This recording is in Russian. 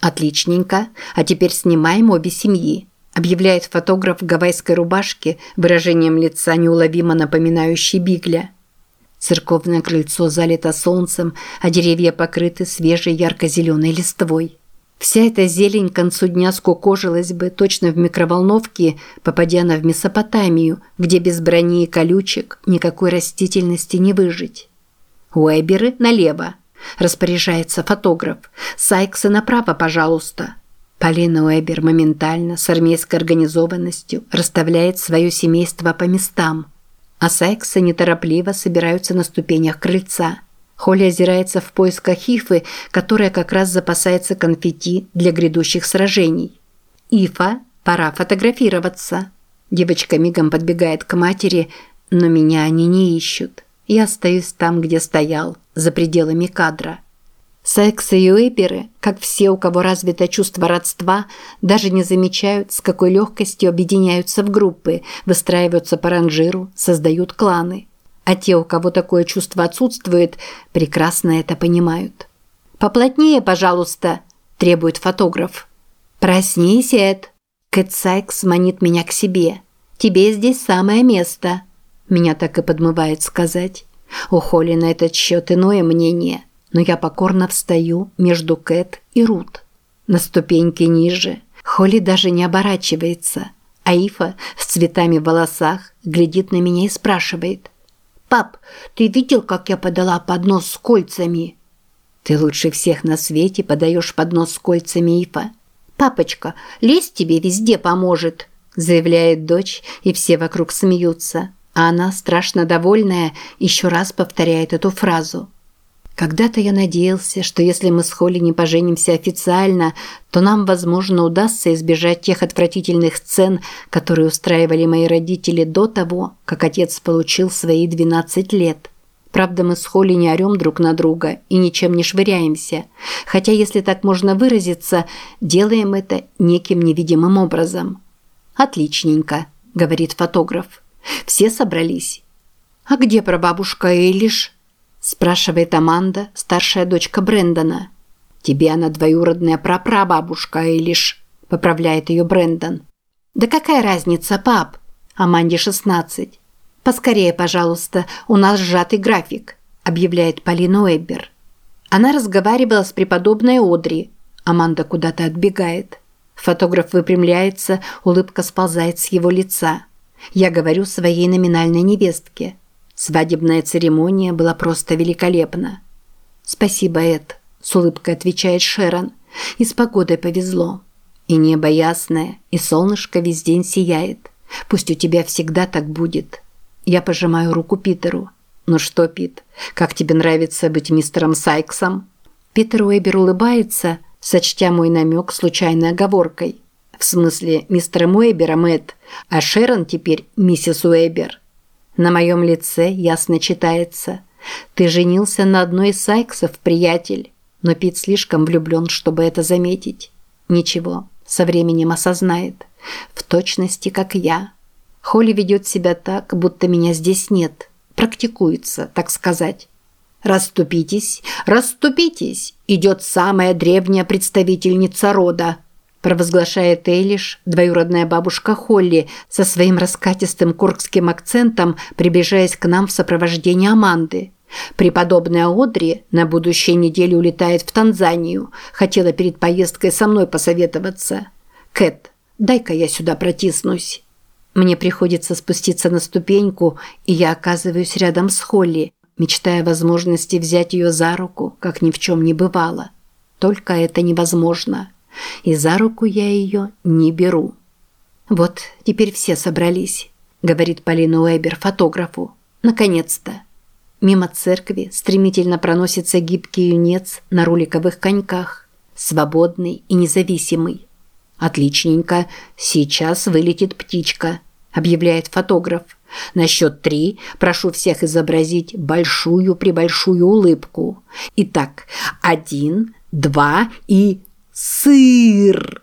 Отличненько. А теперь снимаем обе семьи. Объявляет фотограф в гавайской рубашке, выражением лица неуловимо напоминающий Бигля. Церковное крыльцо залито солнцем, а деревья покрыты свежей ярко-зеленой листвой. Вся эта зелень к концу дня скукожилась бы точно в микроволновке, попадя на в Месопотамию, где без брони и колючек никакой растительности не выжить. Уэберы налево. Распоряжается фотограф. Сайксы направо, пожалуйста. Полина Уэбер моментально, с армейской организованностью, расставляет свое семейство по местам. А Сайксы неторопливо собираются на ступенях крыльца – Холли озирается в поисках Ифы, которая как раз запасается конфетти для грядущих сражений. «Ифа, пора фотографироваться». Девочка мигом подбегает к матери, но меня они не ищут. Я остаюсь там, где стоял, за пределами кадра. Сексы и уэперы, как все, у кого развито чувство родства, даже не замечают, с какой легкостью объединяются в группы, выстраиваются по ранжиру, создают кланы а те, у кого такое чувство отсутствует, прекрасно это понимают. «Поплотнее, пожалуйста», – требует фотограф. «Проснись, Эд». Кэт Сайкс манит меня к себе. «Тебе здесь самое место». Меня так и подмывает сказать. У Холли на этот счет иное мнение, но я покорно встаю между Кэт и Рут. На ступеньке ниже Холли даже не оборачивается, а Ифа с цветами в волосах глядит на меня и спрашивает – «Пап, ты видел, как я подала поднос с кольцами?» «Ты лучше всех на свете подаешь поднос с кольцами, Ифа». «Папочка, лезть тебе везде поможет», заявляет дочь, и все вокруг смеются. А она, страшно довольная, еще раз повторяет эту фразу. Когда-то я надеялся, что если мы с Холли не поженимся официально, то нам, возможно, удастся избежать тех отвратительных сцен, которые устраивали мои родители до того, как отец получил свои 12 лет. Правда, мы с Холли не орем друг на друга и ничем не швыряемся. Хотя, если так можно выразиться, делаем это неким невидимым образом. «Отличненько», – говорит фотограф. «Все собрались». «А где прабабушка Эйлиш?» спрашивает Аманда, старшая дочка Брэндона. Тебе она двоюродная прапрабабушка и лишь поправляет ее Брэндон. Да какая разница, пап? Аманде 16. Поскорее, пожалуйста, у нас сжатый график, объявляет Полина Уэббер. Она разговаривала с преподобной Одри. Аманда куда-то отбегает. Фотограф выпрямляется, улыбка сползает с его лица. Я говорю своей номинальной невестке – Свадебная церемония была просто великолепна. «Спасибо, Эд», – с улыбкой отвечает Шерон. «И с погодой повезло. И небо ясное, и солнышко весь день сияет. Пусть у тебя всегда так будет». Я пожимаю руку Питеру. «Ну что, Пит, как тебе нравится быть мистером Сайксом?» Питер Уэбер улыбается, сочтя мой намек случайной оговоркой. В смысле, мистером Уэбером, Эд, а Шерон теперь миссис Уэбер. На моем лице ясно читается. Ты женился на одной из Сайксов, приятель. Но Пит слишком влюблен, чтобы это заметить. Ничего, со временем осознает. В точности, как я. Холли ведет себя так, будто меня здесь нет. Практикуется, так сказать. «Раступитесь, раступитесь!» идет самая древняя представительница рода – провозглашает Эйлиш, двоюродная бабушка Холли, со своим раскатистым куркским акцентом, приближаясь к нам в сопровождении Аманды. Преподобная Одри на будущей неделе улетает в Танзанию. Хотела перед поездкой со мной посоветоваться. Кэт, дай-ка я сюда протиснусь. Мне приходится спуститься на ступеньку, и я оказываюсь рядом с Холли, мечтая о возможности взять ее за руку, как ни в чем не бывало. Только это невозможно и за руку я ее не беру. «Вот, теперь все собрались», – говорит Полина Уэбер фотографу. «Наконец-то». Мимо церкви стремительно проносится гибкий юнец на руликовых коньках, свободный и независимый. «Отличненько, сейчас вылетит птичка», – объявляет фотограф. На счет три прошу всех изобразить большую-пребольшую улыбку. Итак, один, два и... Сыр!